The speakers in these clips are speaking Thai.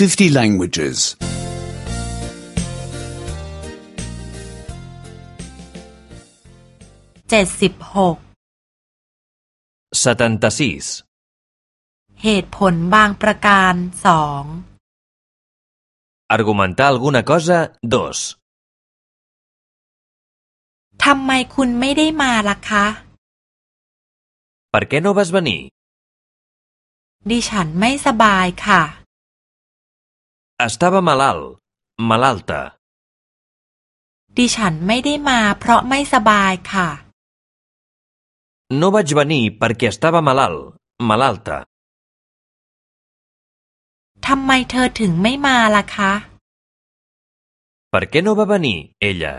50 languages. เจ็ดสิบหก 76. เหตุผลบางประการสอง Argumentar alguna cosa 2. ทำไมคุณไม่ได้มาล่ะคะ Per què no vas venir? ดิฉันไม่สบายค่ะ Estava malalt, malalta. ดิฉันไม่ได้มาเพราะไม่สบายค่ะ No vaig venir perquè estava malalt, malalta. ทำไมเธอถึงไม่มาล่ะคะ Per què no va venir, ella?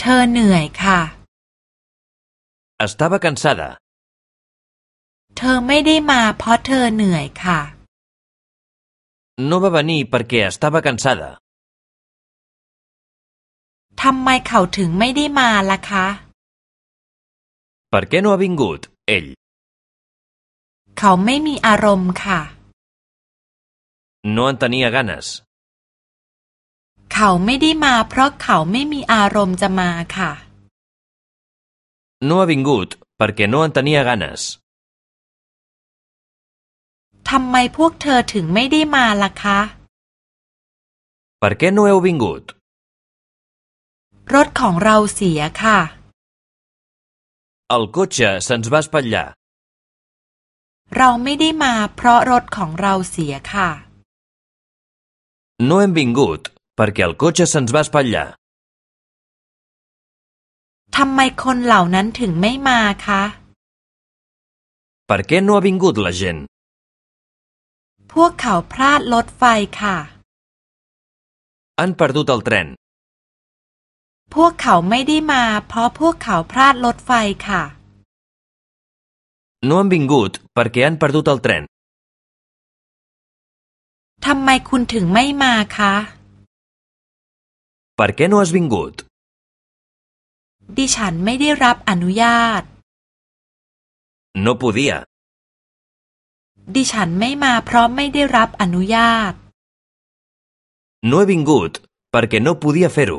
เธอเหนื่อยค่ะ Estava cansada. เธอไม่ได้มาเพราะเธอเหนื่อยค่ะ No va venir perquè estava cansada. ทำไมเขาถึงไม่ได้มาล่ะคะ Per què no ha vingut, ell? เขาไม่มีอารมณ์ค่ะ No en tenia ganes. เขาไม่ได้มาเพราะเขาไม่มีอารมณ์จะมาค่ะ No ha vingut perquè no en tenia ganes. ทำไมพวกเธอถึงไม่ได้มาล่ะคะ Per què no heu vingut? รถของเราเสียค่ะ El cotxe se'ns va espatllar. เราไม่ได้มาเพราะรถของเราเสียค่ะ No hem vingut perquè el cotxe se'ns va espatllar. ทำไมคนเหล่านั้นถึงไม่มาคะ Per què no ha vingut la gent? พวกเขาพลาดรถไฟค่ะ Han perdut el tren. พวกเขาไม่ได้มา เพราะพวกเขาพลาดรถไฟค่ะ No han vingut perquè han perdut el tren. ทำไมคุณถึงไม่มาคะ Per què no has vingut? ดิฉันไม่ได้รับอนุญาต No podia. ดิฉันไม่มาเพราะไม่ได้รับอนุญาต No he vingut perquè no podia fer-ho.